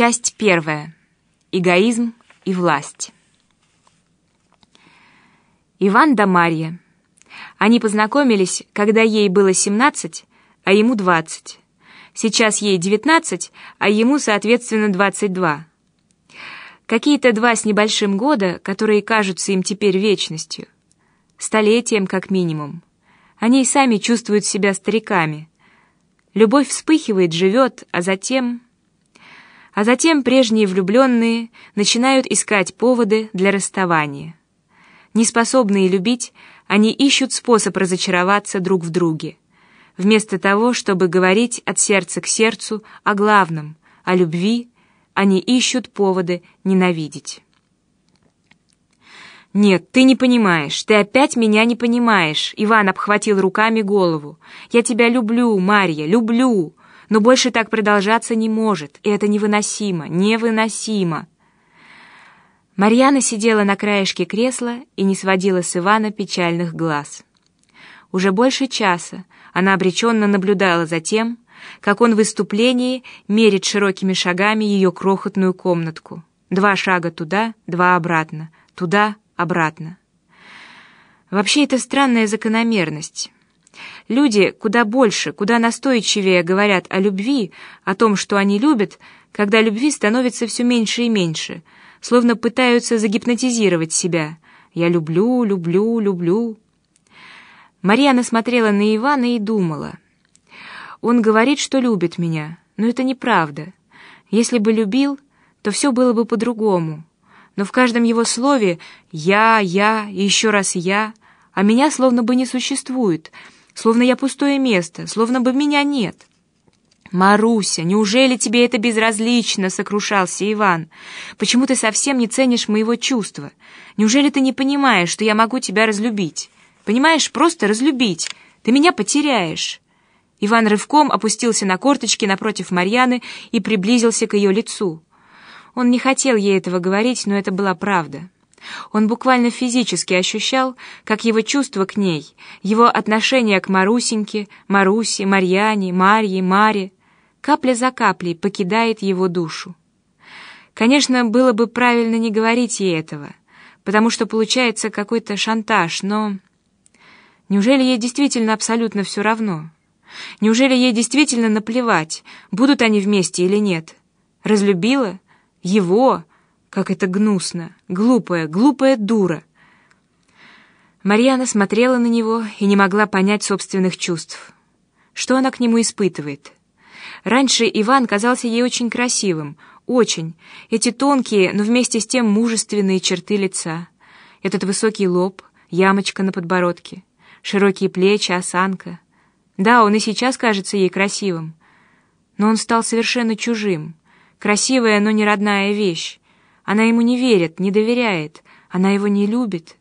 Часть первая. Эгоизм и власть. Иван да Марья. Они познакомились, когда ей было 17, а ему 20. Сейчас ей 19, а ему, соответственно, 22. Какие-то два с небольшим года, которые кажутся им теперь вечностью. Столетием, как минимум. Они и сами чувствуют себя стариками. Любовь вспыхивает, живет, а затем... А затем прежние влюбленные начинают искать поводы для расставания. Неспособные любить, они ищут способ разочароваться друг в друге. Вместо того, чтобы говорить от сердца к сердцу о главном, о любви, они ищут поводы ненавидеть. «Нет, ты не понимаешь, ты опять меня не понимаешь», — Иван обхватил руками голову. «Я тебя люблю, Марья, люблю, но больше так продолжаться не может, и это невыносимо, невыносимо». Марьяна сидела на краешке кресла и не сводила с Ивана печальных глаз. Уже больше часа она обреченно наблюдала за тем, как он в выступлении мерит широкими шагами ее крохотную комнатку. Два шага туда, два обратно, туда, обратно. Вообще это странная закономерность. Люди куда больше, куда настойчивее говорят о любви, о том, что они любят, когда любви становится все меньше и меньше, словно пытаются загипнотизировать себя. «Я люблю, люблю, люблю». Марьяна смотрела на Ивана и думала — он говорит, что любит меня, но это неправда. Если бы любил, то все было бы по-другому. Но в каждом его слове «я», «я» и еще раз «я», а меня словно бы не существует, словно я пустое место, словно бы меня нет. «Маруся, неужели тебе это безразлично?» — сокрушался Иван. «Почему ты совсем не ценишь моего чувства? Неужели ты не понимаешь, что я могу тебя разлюбить? Понимаешь, просто разлюбить. Ты меня потеряешь». Иван рывком опустился на корточки напротив Марьяны и приблизился к ее лицу. Он не хотел ей этого говорить, но это была правда. Он буквально физически ощущал, как его чувство к ней, его отношение к Марусеньке, Марусе, Марьяне, Марье, Маре, капля за каплей покидает его душу. Конечно, было бы правильно не говорить ей этого, потому что получается какой-то шантаж, но... Неужели ей действительно абсолютно все равно?» Неужели ей действительно наплевать, будут они вместе или нет? Разлюбила? Его? Как это гнусно! Глупая, глупая дура! Марьяна смотрела на него и не могла понять собственных чувств. Что она к нему испытывает? Раньше Иван казался ей очень красивым, очень. Эти тонкие, но вместе с тем мужественные черты лица. Этот высокий лоб, ямочка на подбородке, широкие плечи, осанка — да, он и сейчас кажется ей красивым, но он стал совершенно чужим. Красивая, но не родная вещь. Она ему не верит, не доверяет, она его не любит.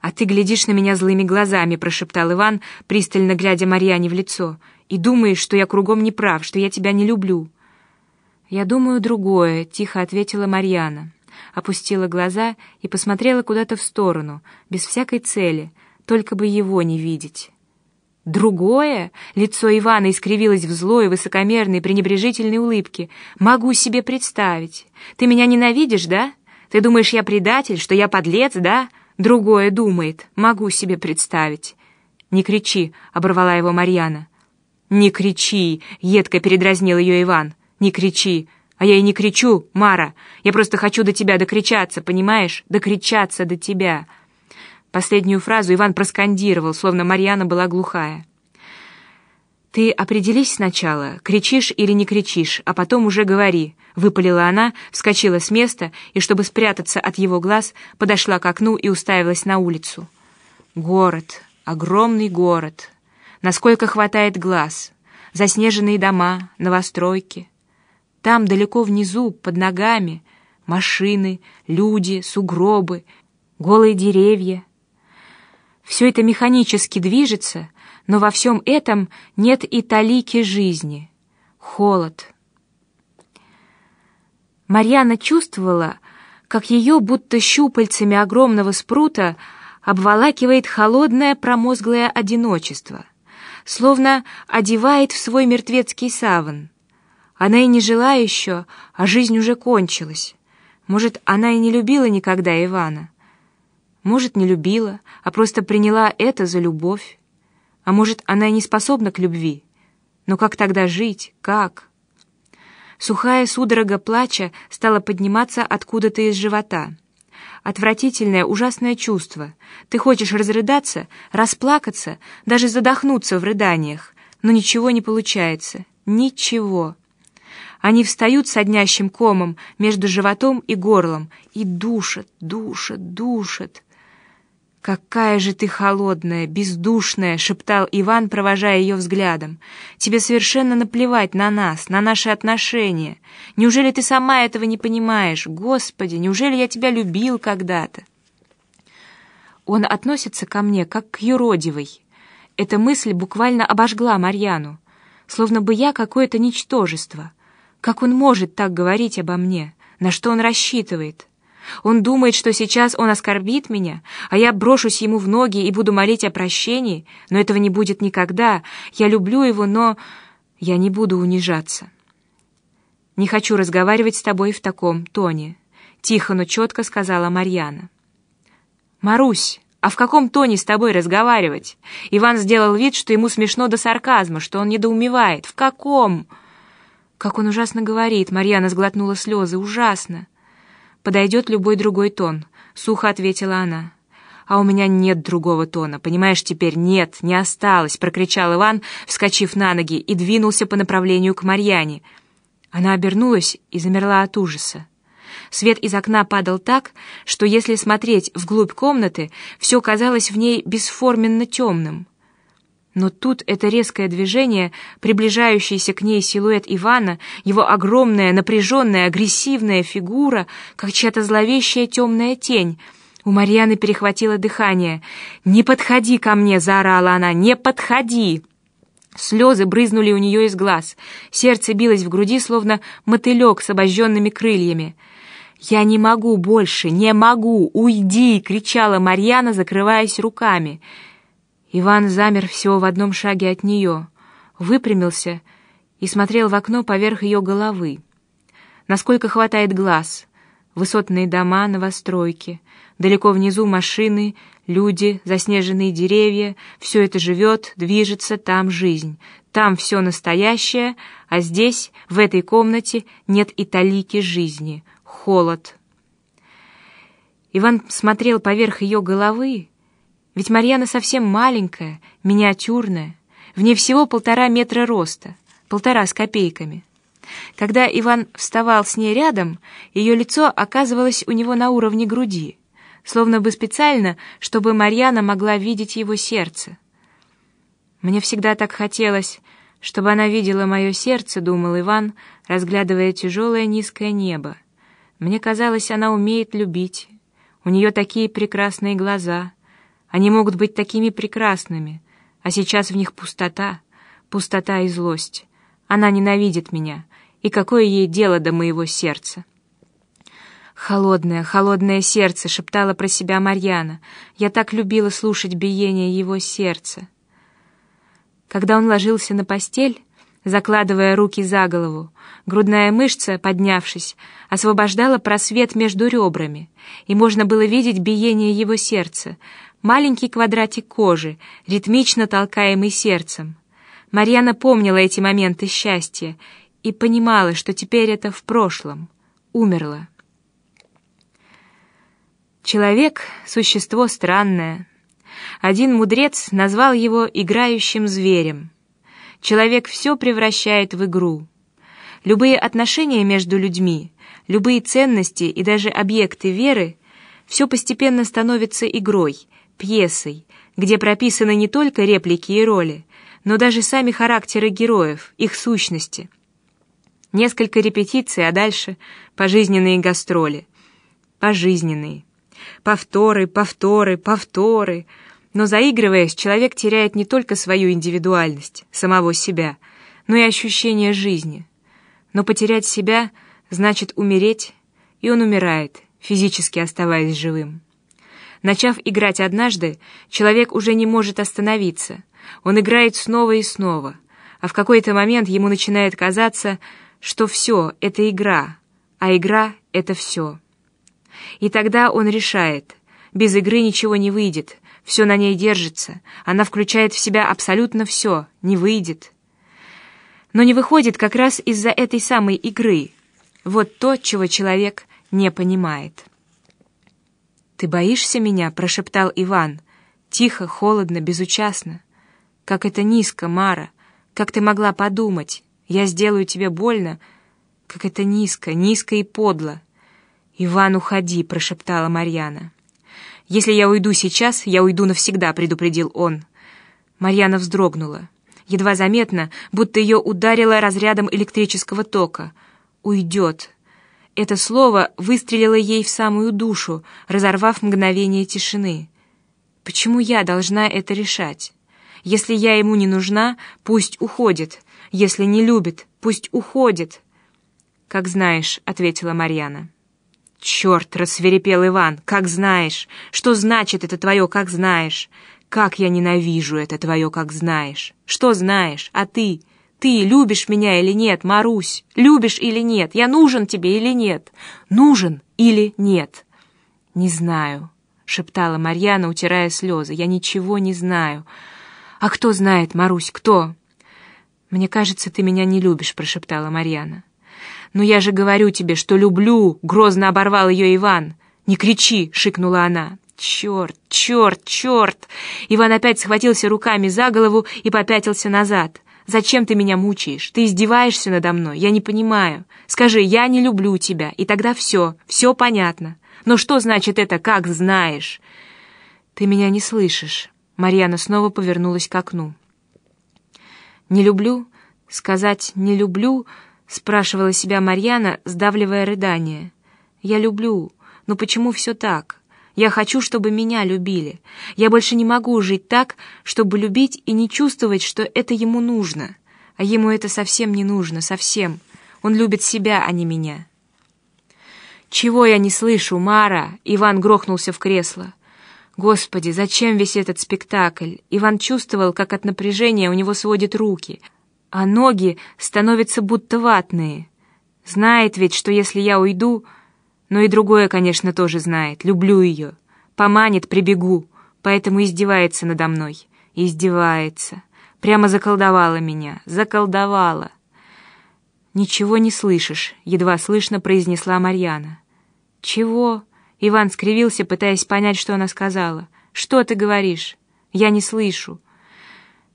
«А ты глядишь на меня злыми глазами», — прошептал Иван, пристально глядя Марьяне в лицо, «и думаешь, что я кругом не прав, что я тебя не люблю». «Я думаю другое», — тихо ответила Марьяна. Опустила глаза и посмотрела куда-то в сторону, без всякой цели, только бы его не видеть. Другое? Лицо Ивана искривилось в злой, высокомерной, пренебрежительной улыбке. Могу себе представить. Ты меня ненавидишь, да? Ты думаешь, я предатель, что я подлец, да? Другое думает. Могу себе представить. Не кричи, оборвала его Марьяна. Не кричи, едко передразнил ее Иван. Не кричи. А я и не кричу, Мара. Я просто хочу до тебя докричаться, понимаешь? Докричаться до тебя. Последнюю фразу Иван проскандировал, словно Марьяна была глухая. «Ты определись сначала, кричишь или не кричишь, а потом уже говори», — выпалила она, вскочила с места и, чтобы спрятаться от его глаз, подошла к окну и уставилась на улицу. Город, огромный город, насколько хватает глаз, заснеженные дома, новостройки. Там, далеко внизу, под ногами, машины, люди, сугробы, голые деревья — все это механически движется, но во всем этом нет и талики жизни. Холод. Марьяна чувствовала, как ее будто щупальцами огромного спрута обволакивает холодное промозглое одиночество, словно одевает в свой мертвецкий саван. Она и не жила еще, а жизнь уже кончилась. Может, она и не любила никогда Ивана. Может, не любила, а просто приняла это за любовь. А может, она и не способна к любви. Но как тогда жить? Как? Сухая судорога плача стала подниматься откуда-то из живота. Отвратительное, ужасное чувство. Ты хочешь разрыдаться, расплакаться, даже задохнуться в рыданиях, но ничего не получается. Ничего. Они встают соднящим комом между животом и горлом и душат, душат, душат. «Какая же ты холодная, бездушная!» — шептал Иван, провожая ее взглядом. «Тебе совершенно наплевать на нас, на наши отношения. Неужели ты сама этого не понимаешь? Господи, неужели я тебя любил когда-то?» Он относится ко мне, как к юродивой. Эта мысль буквально обожгла Марьяну, словно бы я какое-то ничтожество. Как он может так говорить обо мне? На что он рассчитывает? Он думает, что сейчас он оскорбит меня, а я брошусь ему в ноги и буду молить о прощении, но этого не будет никогда. Я люблю его, но я не буду унижаться. Не хочу разговаривать с тобой в таком тоне, тихо, но четко сказала Марьяна. Марусь, а в каком тоне с тобой разговаривать? Иван сделал вид, что ему смешно до сарказма, что он недоумевает. В каком? Как он ужасно говорит, Марьяна сглотнула слезы. Ужасно. Подойдет любой другой тон, сухо ответила она. А у меня нет другого тона, понимаешь, теперь нет, не осталось, прокричал Иван, вскочив на ноги и двинулся по направлению к Марьяне. Она обернулась и замерла от ужаса. Свет из окна падал так, что если смотреть вглубь комнаты, все казалось в ней бесформенно темным. Но тут это резкое движение, приближающийся к ней силуэт Ивана, его огромная, напряженная, агрессивная фигура, как чья-то зловещая темная тень. У Марьяны перехватило дыхание. «Не подходи ко мне!» — заорала она. «Не подходи!» Слезы брызнули у нее из глаз. Сердце билось в груди, словно мотылек с обожженными крыльями. «Я не могу больше! Не могу! Уйди!» — кричала Марьяна, закрываясь руками. Иван замер всего в одном шаге от нее, выпрямился и смотрел в окно поверх ее головы. Насколько хватает глаз, высотные дома, новостройки, далеко внизу машины, люди, заснеженные деревья, все это живет, движется, там жизнь, там все настоящее, а здесь, в этой комнате, нет и талики жизни, холод. Иван смотрел поверх ее головы, ведь Марьяна совсем маленькая, миниатюрная, в ней всего полтора метра роста, полтора с копейками. Когда Иван вставал с ней рядом, ее лицо оказывалось у него на уровне груди, словно бы специально, чтобы Марьяна могла видеть его сердце. Мне всегда так хотелось, чтобы она видела мое сердце, думал Иван, разглядывая тяжелое низкое небо. Мне казалось, она умеет любить. У нее такие прекрасные глаза, они могут быть такими прекрасными, а сейчас в них пустота, пустота и злость. Она ненавидит меня, и какое ей дело до моего сердца? «Холодное, холодное сердце», — шептала про себя Марьяна. «Я так любила слушать биение его сердца». Когда он ложился на постель, закладывая руки за голову, грудная мышца, поднявшись, освобождала просвет между ребрами, и можно было видеть биение его сердца, маленький квадратик кожи, ритмично толкаемый сердцем. Марьяна помнила эти моменты счастья и понимала, что теперь это в прошлом, умерла. Человек — существо странное. Один мудрец назвал его играющим зверем. Человек все превращает в игру. Любые отношения между людьми, любые ценности и даже объекты веры — все постепенно становится игрой — пьесой, где прописаны не только реплики и роли, но даже сами характеры героев, их сущности. Несколько репетиций, а дальше пожизненные гастроли. Пожизненные. Повторы, повторы, повторы. Но заигрываясь, человек теряет не только свою индивидуальность, самого себя, но и ощущение жизни. Но потерять себя значит умереть, и он умирает, физически оставаясь живым. Начав играть однажды, человек уже не может остановиться. Он играет снова и снова, а в какой-то момент ему начинает казаться, что все — это игра, а игра — это все. И тогда он решает, без игры ничего не выйдет, все на ней держится, она включает в себя абсолютно все, не выйдет. Но не выходит как раз из-за этой самой игры. Вот то, чего человек не понимает. «Ты боишься меня?» — прошептал Иван. Тихо, холодно, безучастно. «Как это низко, Мара! Как ты могла подумать? Я сделаю тебе больно!» Как это низко, низко и подло. «Иван, уходи!» — прошептала Марьяна. «Если я уйду сейчас, я уйду навсегда», — предупредил он. Марьяна вздрогнула. Едва заметно, будто ее ударило разрядом электрического тока. «Уйдет». Это слово выстрелило ей в самую душу, разорвав мгновение тишины. «Почему я должна это решать? Если я ему не нужна, пусть уходит. Если не любит, пусть уходит». «Как знаешь», — ответила Марьяна. «Черт!» — рассверепел Иван. «Как знаешь! Что значит это твое «как знаешь»? Как я ненавижу это твое «как знаешь»! Что знаешь? А ты? Ты любишь меня или нет, Марусь? Любишь или нет? Я нужен тебе или нет? Нужен или нет?» «Не знаю», — шептала Марьяна, утирая слезы. «Я ничего не знаю». «А кто знает, Марусь, кто?» «Мне кажется, ты меня не любишь», — прошептала Марьяна. «Но я же говорю тебе, что люблю!» — грозно оборвал ее Иван. «Не кричи!» — шикнула она. «Черт, черт, черт!» Иван опять схватился руками за голову и попятился назад. «Зачем ты меня мучаешь? Ты издеваешься надо мной? Я не понимаю. Скажи, я не люблю тебя, и тогда все, все понятно. Но что значит это «как знаешь»?» «Ты меня не слышишь». Марьяна снова повернулась к окну. «Не люблю? Сказать «не люблю» спрашивала себя Марьяна, сдавливая рыдание. «Я люблю, но почему все так? Я хочу, чтобы меня любили. Я больше не могу жить так, чтобы любить и не чувствовать, что это ему нужно. А ему это совсем не нужно, совсем. Он любит себя, а не меня». «Чего я не слышу, Мара?» Иван грохнулся в кресло. «Господи, зачем весь этот спектакль?» Иван чувствовал, как от напряжения у него сводят руки — а ноги становятся будто ватные. Знает ведь, что если я уйду... Но и другое, конечно, тоже знает. Люблю ее. Поманит, прибегу. Поэтому издевается надо мной. Издевается. Прямо заколдовала меня. Заколдовала. «Ничего не слышишь», — едва слышно произнесла Марьяна. «Чего?» — Иван скривился, пытаясь понять, что она сказала. «Что ты говоришь?» «Я не слышу».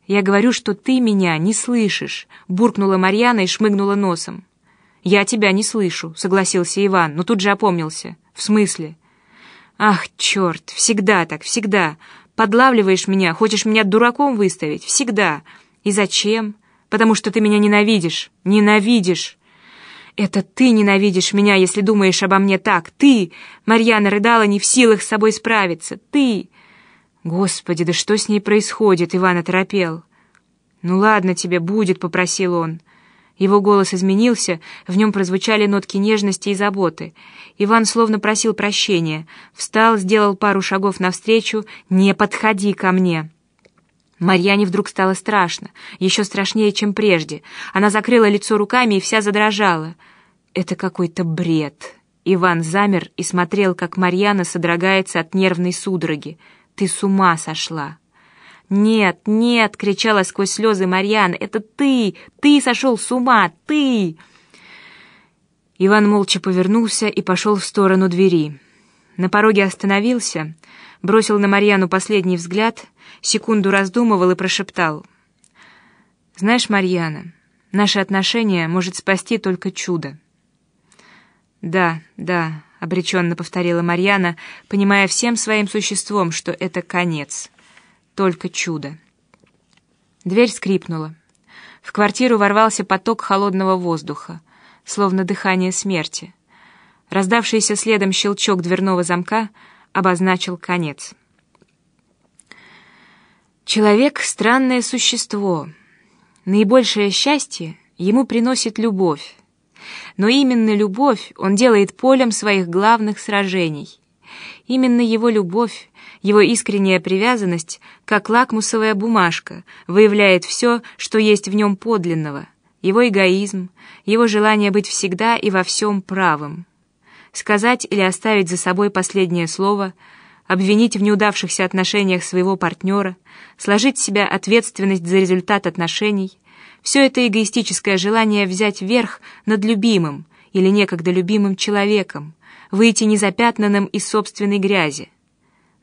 «Я говорю, что ты меня не слышишь», — буркнула Марьяна и шмыгнула носом. «Я тебя не слышу», — согласился Иван, но тут же опомнился. «В смысле?» «Ах, черт, всегда так, всегда. Подлавливаешь меня, хочешь меня дураком выставить? Всегда. И зачем? Потому что ты меня ненавидишь. Ненавидишь!» «Это ты ненавидишь меня, если думаешь обо мне так. Ты!» Марьяна рыдала, не в силах с собой справиться. «Ты!» «Господи, да что с ней происходит?» — Иван оторопел. «Ну ладно тебе, будет», — попросил он. Его голос изменился, в нем прозвучали нотки нежности и заботы. Иван словно просил прощения. Встал, сделал пару шагов навстречу. «Не подходи ко мне!» Марьяне вдруг стало страшно, еще страшнее, чем прежде. Она закрыла лицо руками и вся задрожала. «Это какой-то бред!» Иван замер и смотрел, как Марьяна содрогается от нервной судороги. Ты с ума сошла!» «Нет, нет!» — кричала сквозь слезы Марьяна. «Это ты! Ты сошел с ума! Ты!» Иван молча повернулся и пошел в сторону двери. На пороге остановился, бросил на Марьяну последний взгляд, секунду раздумывал и прошептал. «Знаешь, Марьяна, наши отношения может спасти только чудо». «Да, да, — обреченно повторила Марьяна, понимая всем своим существом, что это конец. Только чудо. Дверь скрипнула. В квартиру ворвался поток холодного воздуха, словно дыхание смерти. Раздавшийся следом щелчок дверного замка обозначил конец. Человек — странное существо. Наибольшее счастье ему приносит любовь, но именно любовь он делает полем своих главных сражений. Именно его любовь, его искренняя привязанность, как лакмусовая бумажка, выявляет все, что есть в нем подлинного. его эгоизм, его желание быть всегда и во всем правым. Сказать или оставить за собой последнее слово, обвинить в неудавшихся отношениях своего партнера, сложить в себя ответственность за результат отношений — все это эгоистическое желание взять верх над любимым или некогда любимым человеком, выйти незапятнанным из собственной грязи.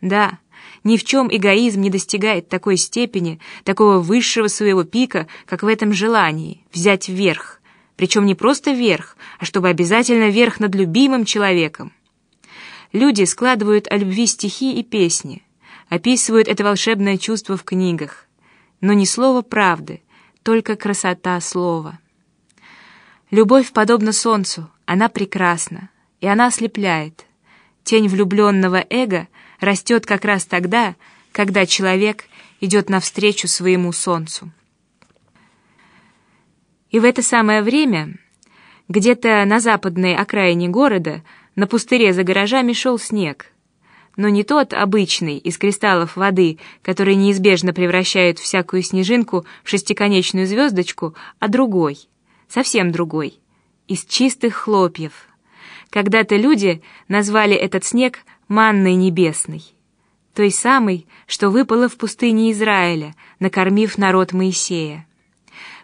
Да, ни в чем эгоизм не достигает такой степени, такого высшего своего пика, как в этом желании взять верх. Причем не просто верх, а чтобы обязательно верх над любимым человеком. Люди складывают о любви стихи и песни, описывают это волшебное чувство в книгах. Но ни слова правды, только красота слова. Любовь подобна солнцу, она прекрасна, и она ослепляет. Тень влюбленного эго — растет как раз тогда, когда человек идет навстречу своему солнцу. И в это самое время, где-то на западной окраине города, на пустыре за гаражами шел снег. Но не тот обычный, из кристаллов воды, который неизбежно превращает всякую снежинку в шестиконечную звездочку, а другой, совсем другой, из чистых хлопьев. Когда-то люди назвали этот снег манной небесной, той самой, что выпала в пустыне Израиля, накормив народ Моисея.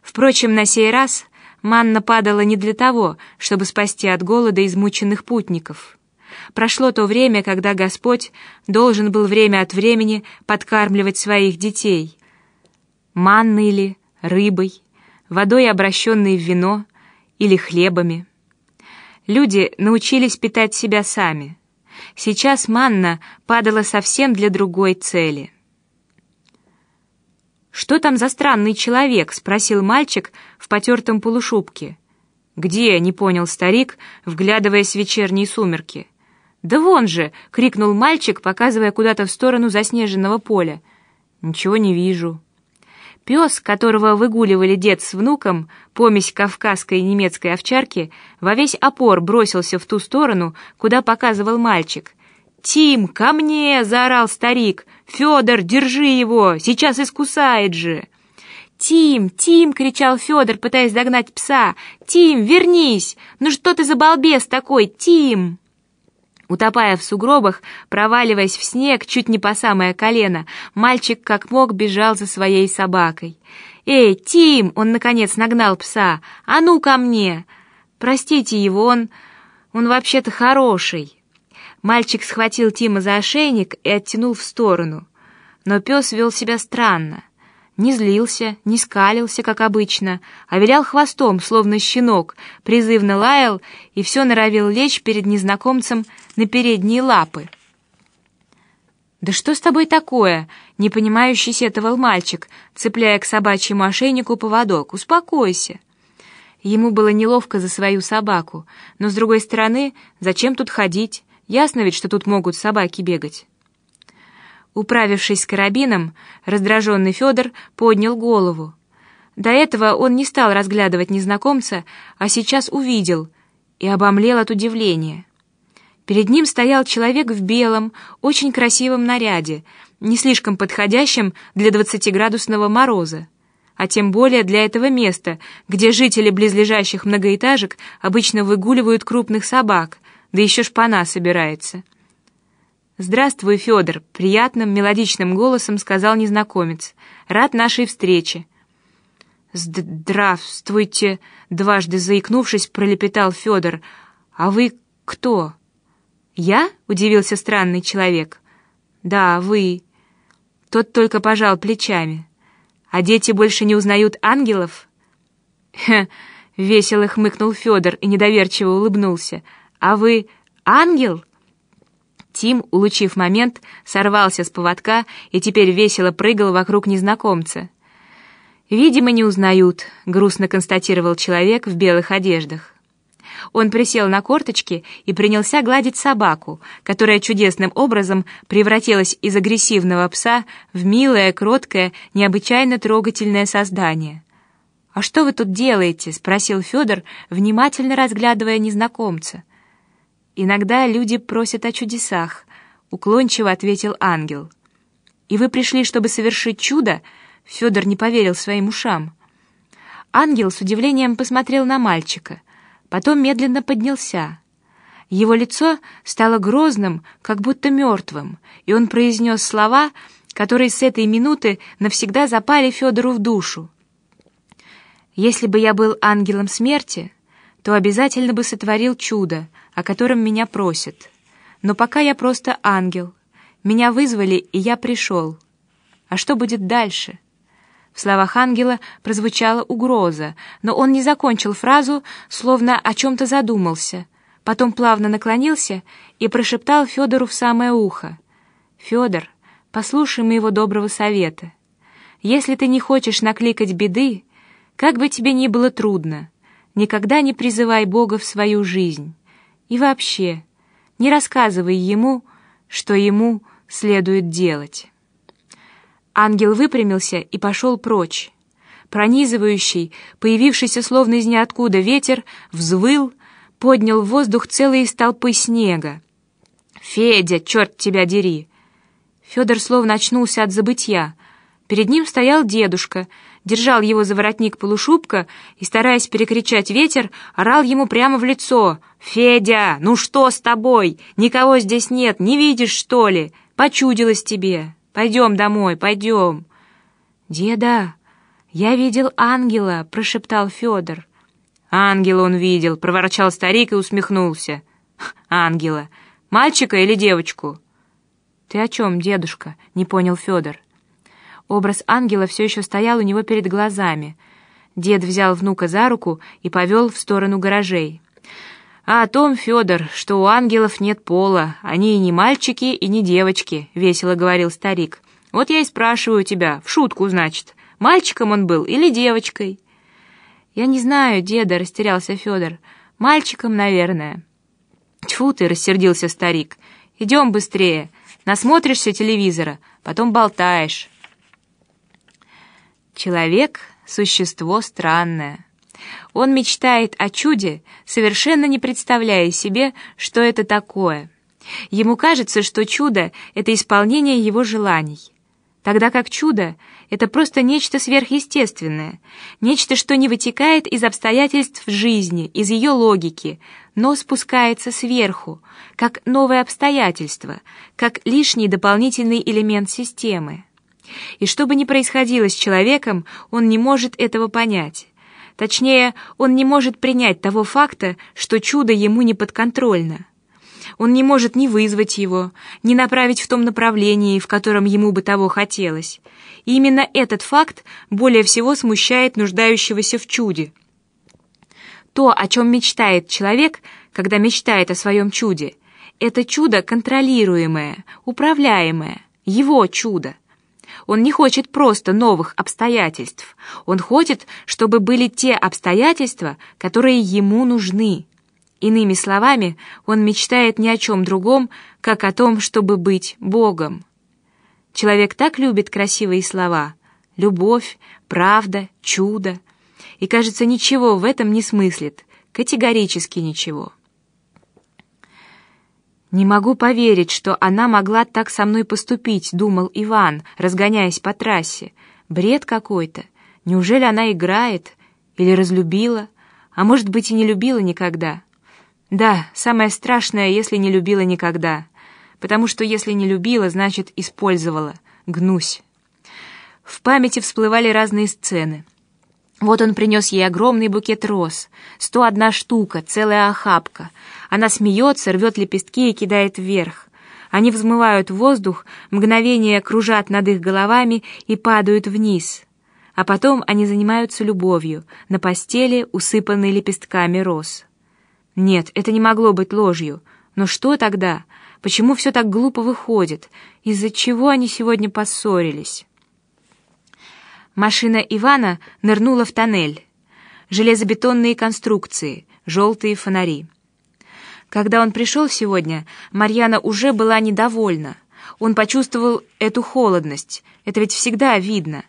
Впрочем, на сей раз манна падала не для того, чтобы спасти от голода измученных путников. Прошло то время, когда Господь должен был время от времени подкармливать своих детей. Манной ли, рыбой, водой, обращенной в вино, или хлебами. Люди научились питать себя сами — Сейчас манна падала совсем для другой цели. «Что там за странный человек?» — спросил мальчик в потертом полушубке. «Где?» — не понял старик, вглядываясь в вечерние сумерки. «Да вон же!» — крикнул мальчик, показывая куда-то в сторону заснеженного поля. «Ничего не вижу». Пес, которого выгуливали дед с внуком, помесь кавказской и немецкой овчарки, во весь опор бросился в ту сторону, куда показывал мальчик. «Тим, ко мне!» — заорал старик. «Федор, держи его! Сейчас искусает же!» «Тим! Тим!» — кричал Федор, пытаясь догнать пса. «Тим, вернись! Ну что ты за балбес такой, Тим?» Утопая в сугробах, проваливаясь в снег чуть не по самое колено, мальчик как мог бежал за своей собакой. «Эй, Тим!» — он, наконец, нагнал пса. «А ну ко мне!» «Простите его, он... он вообще-то хороший!» Мальчик схватил Тима за ошейник и оттянул в сторону. Но пес вел себя странно. Не злился, не скалился, как обычно, а вилял хвостом, словно щенок, призывно лаял и все норовил лечь перед незнакомцем на передние лапы. «Да что с тобой такое?» — непонимающий сетовал мальчик, цепляя к собачьему ошейнику поводок. «Успокойся». Ему было неловко за свою собаку, но, с другой стороны, зачем тут ходить? Ясно ведь, что тут могут собаки бегать. Управившись карабином, раздраженный Федор поднял голову. До этого он не стал разглядывать незнакомца, а сейчас увидел и обомлел от удивления. Перед ним стоял человек в белом, очень красивом наряде, не слишком подходящем для двадцатиградусного мороза, а тем более для этого места, где жители близлежащих многоэтажек обычно выгуливают крупных собак, да еще шпана собирается. «Здравствуй, Федор!» — приятным мелодичным голосом сказал незнакомец. «Рад нашей встрече!» «Здравствуйте!» — дважды заикнувшись, пролепетал Федор. «А вы кто?» «Я?» — удивился странный человек. «Да, вы». Тот только пожал плечами. «А дети больше не узнают ангелов?» «Хе!» — весело хмыкнул Федор и недоверчиво улыбнулся. «А вы ангел?» Тим, улучив момент, сорвался с поводка и теперь весело прыгал вокруг незнакомца. «Видимо, не узнают», — грустно констатировал человек в белых одеждах. Он присел на корточки и принялся гладить собаку, которая чудесным образом превратилась из агрессивного пса в милое, кроткое, необычайно трогательное создание. «А что вы тут делаете?» — спросил Федор, внимательно разглядывая незнакомца. «Иногда люди просят о чудесах», — уклончиво ответил ангел. «И вы пришли, чтобы совершить чудо?» Федор не поверил своим ушам. Ангел с удивлением посмотрел на мальчика, потом медленно поднялся. Его лицо стало грозным, как будто мертвым, и он произнес слова, которые с этой минуты навсегда запали Федору в душу. «Если бы я был ангелом смерти, то обязательно бы сотворил чудо, о котором меня просят. Но пока я просто ангел. Меня вызвали, и я пришел. А что будет дальше?» В словах ангела прозвучала угроза, но он не закончил фразу, словно о чем-то задумался. Потом плавно наклонился и прошептал Федору в самое ухо. «Федор, послушай моего доброго совета. Если ты не хочешь накликать беды, как бы тебе ни было трудно, никогда не призывай Бога в свою жизнь. И вообще, не рассказывай Ему, что Ему следует делать». Ангел выпрямился и пошел прочь. Пронизывающий, появившийся словно из ниоткуда ветер, взвыл, поднял в воздух целые столпы снега. «Федя, черт тебя дери!» Федор словно очнулся от забытья. Перед ним стоял дедушка, держал его за воротник полушубка и, стараясь перекричать ветер, орал ему прямо в лицо. «Федя, ну что с тобой? Никого здесь нет, не видишь, что ли? Почудилось тебе!» Пойдем домой, пойдем!» «Деда, я видел ангела!» — прошептал Федор. «Ангела он видел!» — проворчал старик и усмехнулся. «Ангела! Мальчика или девочку?» «Ты о чем, дедушка?» — не понял Федор. Образ ангела все еще стоял у него перед глазами. Дед взял внука за руку и повел в сторону гаражей. «А о том, Федор, что у ангелов нет пола, они и не мальчики, и не девочки», — весело говорил старик. «Вот я и спрашиваю тебя, в шутку, значит, мальчиком он был или девочкой?» «Я не знаю, деда», — растерялся Федор. «Мальчиком, наверное». «Тьфу ты!» — рассердился старик. «Идем быстрее. Насмотришься телевизора, потом болтаешь». Человек — существо странное. Он мечтает о чуде, совершенно не представляя себе, что это такое. Ему кажется, что чудо — это исполнение его желаний. Тогда как чудо — это просто нечто сверхъестественное, нечто, что не вытекает из обстоятельств жизни, из ее логики, но спускается сверху, как новое обстоятельство, как лишний дополнительный элемент системы. И что бы ни происходило с человеком, он не может этого понять. Точнее, он не может принять того факта, что чудо ему не подконтрольно. Он не может ни вызвать его, ни направить в том направлении, в котором ему бы того хотелось. И именно этот факт более всего смущает нуждающегося в чуде. То, о чем мечтает человек, когда мечтает о своем чуде, это чудо контролируемое, управляемое, его чудо. Он не хочет просто новых обстоятельств. Он хочет, чтобы были те обстоятельства, которые ему нужны. Иными словами, он мечтает ни о чем другом, как о том, чтобы быть Богом. Человек так любит красивые слова — любовь, правда, чудо. И, кажется, ничего в этом не смыслит, категорически ничего. «Не могу поверить, что она могла так со мной поступить», — думал Иван, разгоняясь по трассе. «Бред какой-то. Неужели она играет? Или разлюбила? А может быть, и не любила никогда?» «Да, самое страшное, если не любила никогда. Потому что если не любила, значит, использовала. Гнусь». В памяти всплывали разные сцены — вот он принес ей огромный букет роз, сто одна штука, целая охапка. Она смеется, рвет лепестки и кидает вверх. Они взмывают воздух, мгновение кружат над их головами и падают вниз. А потом они занимаются любовью на постели, усыпанной лепестками роз. Нет, это не могло быть ложью. Но что тогда? Почему все так глупо выходит? Из-за чего они сегодня поссорились? Машина Ивана нырнула в тоннель. Железобетонные конструкции, желтые фонари. Когда он пришел сегодня, Марьяна уже была недовольна. Он почувствовал эту холодность. Это ведь всегда видно.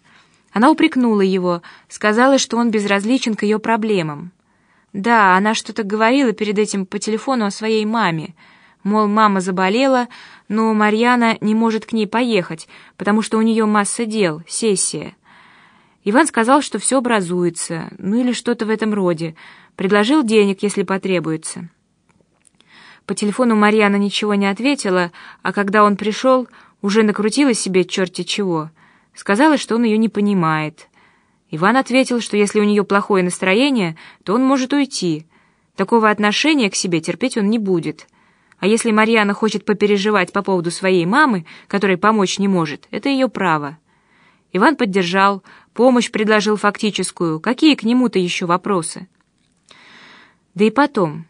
Она упрекнула его, сказала, что он безразличен к ее проблемам. Да, она что-то говорила перед этим по телефону о своей маме. Мол, мама заболела, но Марьяна не может к ней поехать, потому что у нее масса дел, сессия. Иван сказал, что все образуется, ну или что-то в этом роде. Предложил денег, если потребуется. По телефону Марьяна ничего не ответила, а когда он пришел, уже накрутила себе черти чего. Сказала, что он ее не понимает. Иван ответил, что если у нее плохое настроение, то он может уйти. Такого отношения к себе терпеть он не будет. А если Марьяна хочет попереживать по поводу своей мамы, которой помочь не может, это ее право. Иван поддержал, помощь предложил фактическую. Какие к нему-то еще вопросы? Да и потом...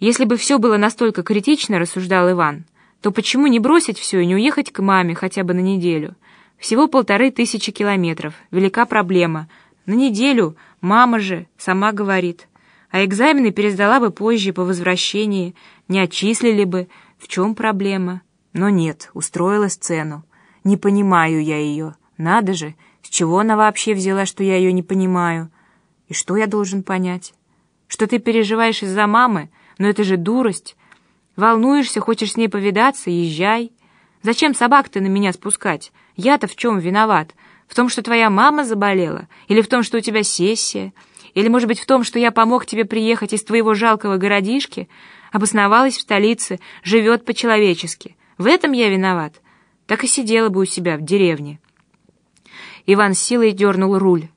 Если бы все было настолько критично, рассуждал Иван, то почему не бросить все и не уехать к маме хотя бы на неделю? Всего полторы тысячи километров. Велика проблема. На неделю. Мама же сама говорит. А экзамены пересдала бы позже, по возвращении. Не отчислили бы. В чем проблема? Но нет, устроила сцену. Не понимаю я ее. Надо же, с чего она вообще взяла, что я ее не понимаю? И что я должен понять? Что ты переживаешь из-за мамы? Но это же дурость. Волнуешься, хочешь с ней повидаться, езжай. Зачем собак-то на меня спускать? Я-то в чем виноват? В том, что твоя мама заболела? Или в том, что у тебя сессия? Или, может быть, в том, что я помог тебе приехать из твоего жалкого городишки? Обосновалась в столице, живет по-человечески. В этом я виноват. Так и сидела бы у себя в деревне. Иван силой дернул руль.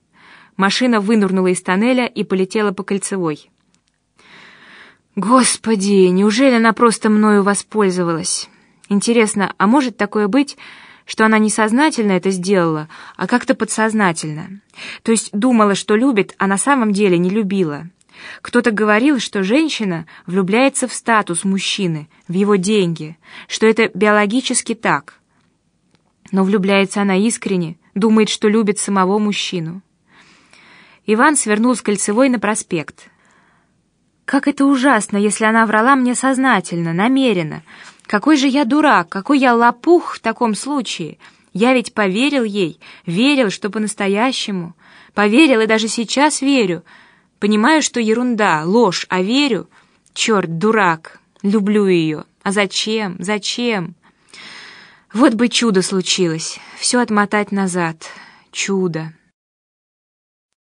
Машина вынырнула из тоннеля и полетела по кольцевой. Господи, неужели она просто мною воспользовалась? Интересно, а может такое быть, что она не сознательно это сделала, а как-то подсознательно? То есть думала, что любит, а на самом деле не любила. Кто-то говорил, что женщина влюбляется в статус мужчины, в его деньги, что это биологически так. Но влюбляется она искренне, думает, что любит самого мужчину. Иван свернул с кольцевой на проспект. Как это ужасно, если она врала мне сознательно, намеренно. Какой же я дурак, какой я лопух в таком случае. Я ведь поверил ей, верил, что по-настоящему. Поверил и даже сейчас верю. Понимаю, что ерунда, ложь, а верю. Черт, дурак, люблю ее. А зачем, зачем? Вот бы чудо случилось, все отмотать назад. Чудо.